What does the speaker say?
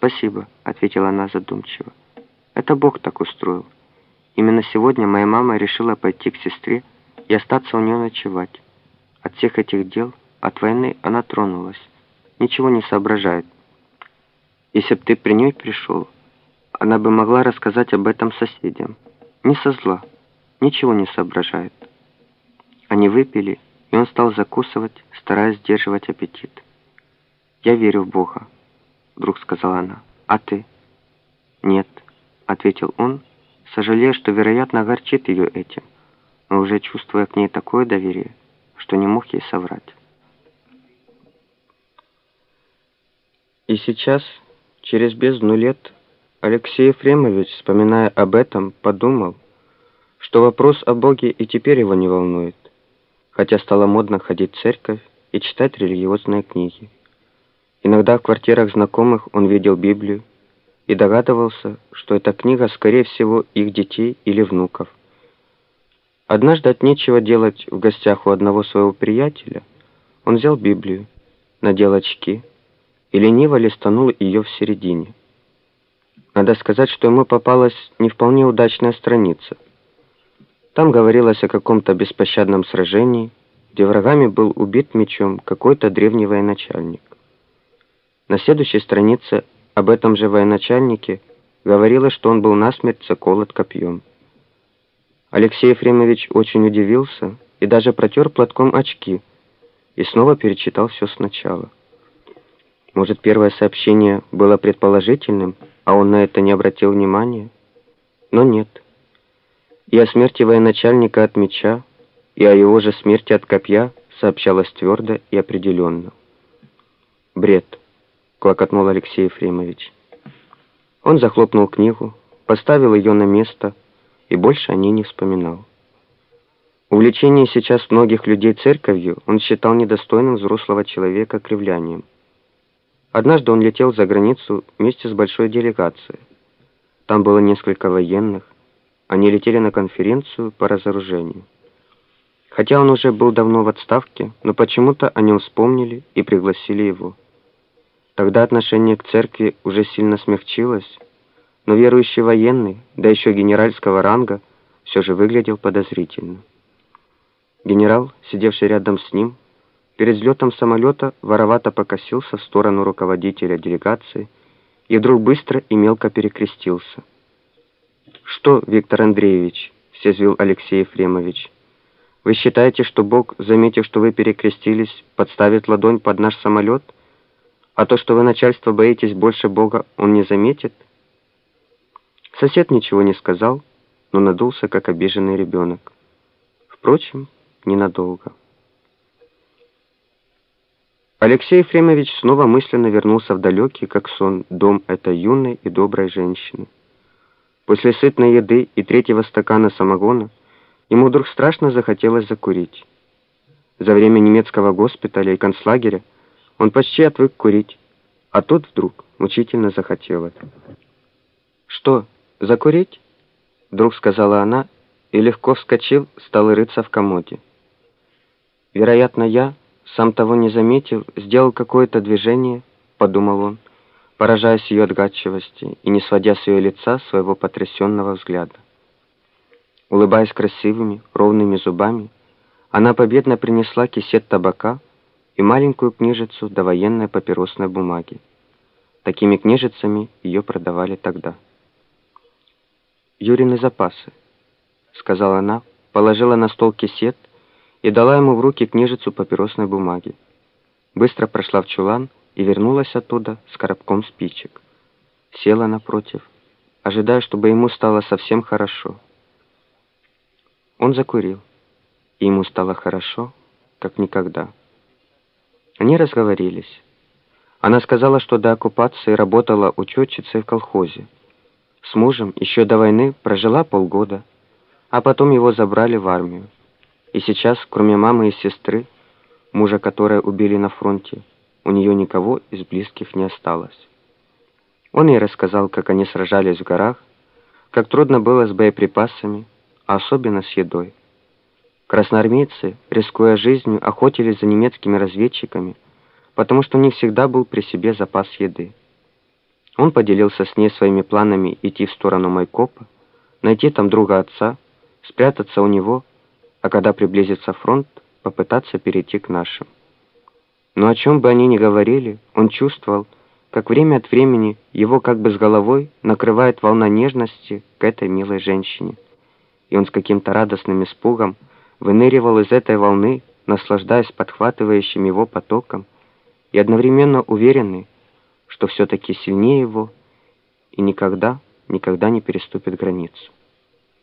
«Спасибо», — ответила она задумчиво. «Это Бог так устроил. Именно сегодня моя мама решила пойти к сестре и остаться у нее ночевать. От всех этих дел, от войны она тронулась. Ничего не соображает. Если б ты при ней пришел, она бы могла рассказать об этом соседям. Не со зла, ничего не соображает. Они выпили, и он стал закусывать, стараясь сдерживать аппетит. «Я верю в Бога», — вдруг сказала она. «А ты?» «Нет», — ответил он, сожалея, что, вероятно, огорчит ее этим, но уже чувствуя к ней такое доверие, что не мог ей соврать. И сейчас, через бездну лет, Алексей Ефремович, вспоминая об этом, подумал, что вопрос о Боге и теперь его не волнует, хотя стало модно ходить в церковь и читать религиозные книги. Иногда в квартирах знакомых он видел Библию и догадывался, что эта книга, скорее всего, их детей или внуков. Однажды от нечего делать в гостях у одного своего приятеля, он взял Библию, надел очки и лениво листанул ее в середине. Надо сказать, что ему попалась не вполне удачная страница. Там говорилось о каком-то беспощадном сражении, где врагами был убит мечом какой-то древний военачальник. На следующей странице об этом же военачальнике говорилось, что он был насмерть заколот копьем. Алексей Ефремович очень удивился и даже протер платком очки и снова перечитал все сначала. Может, первое сообщение было предположительным, а он на это не обратил внимания? Но нет. И о смерти военачальника от меча, и о его же смерти от копья сообщалось твердо и определенно. Бред клокотнул Алексей Ефремович. Он захлопнул книгу, поставил ее на место и больше о ней не вспоминал. Увлечение сейчас многих людей церковью он считал недостойным взрослого человека кривлянием. Однажды он летел за границу вместе с большой делегацией. Там было несколько военных. Они летели на конференцию по разоружению. Хотя он уже был давно в отставке, но почему-то о нем вспомнили и пригласили его. Тогда отношение к церкви уже сильно смягчилось, но верующий военный, да еще генеральского ранга, все же выглядел подозрительно. Генерал, сидевший рядом с ним, перед взлетом самолета воровато покосился в сторону руководителя делегации и вдруг быстро и мелко перекрестился. «Что, Виктор Андреевич?» — съязвил Алексей Ефремович. «Вы считаете, что Бог, заметив, что вы перекрестились, подставит ладонь под наш самолет?» А то, что вы начальство боитесь больше Бога, он не заметит? Сосед ничего не сказал, но надулся, как обиженный ребенок. Впрочем, ненадолго. Алексей Ефремович снова мысленно вернулся в далекий, как сон, дом этой юной и доброй женщины. После сытной еды и третьего стакана самогона ему вдруг страшно захотелось закурить. За время немецкого госпиталя и концлагеря он почти отвык курить, а тут вдруг мучительно захотел это. «Что, закурить?» Вдруг сказала она, и легко вскочил, стал рыться в комоде. «Вероятно, я, сам того не заметив, сделал какое-то движение», — подумал он, поражаясь ее отгадчивости и не сводя с ее лица своего потрясенного взгляда. Улыбаясь красивыми, ровными зубами, она победно принесла кисет табака, и маленькую книжицу до военной папиросной бумаги. Такими книжицами ее продавали тогда. «Юрины запасы», — сказала она, положила на стол кисет и дала ему в руки книжицу папиросной бумаги. Быстро прошла в чулан и вернулась оттуда с коробком спичек. Села напротив, ожидая, чтобы ему стало совсем хорошо. Он закурил, и ему стало хорошо, как никогда. Они разговорились. Она сказала, что до оккупации работала учетчицей в колхозе. С мужем еще до войны прожила полгода, а потом его забрали в армию. И сейчас, кроме мамы и сестры, мужа которой убили на фронте, у нее никого из близких не осталось. Он ей рассказал, как они сражались в горах, как трудно было с боеприпасами, а особенно с едой. Красноармейцы, рискуя жизнью, охотились за немецкими разведчиками, потому что у них всегда был при себе запас еды. Он поделился с ней своими планами идти в сторону Майкопа, найти там друга отца, спрятаться у него, а когда приблизится фронт, попытаться перейти к нашим. Но о чем бы они ни говорили, он чувствовал, как время от времени его как бы с головой накрывает волна нежности к этой милой женщине. И он с каким-то радостным испугом выныривал из этой волны, наслаждаясь подхватывающим его потоком, и одновременно уверенный, что все-таки сильнее его и никогда, никогда не переступит границу.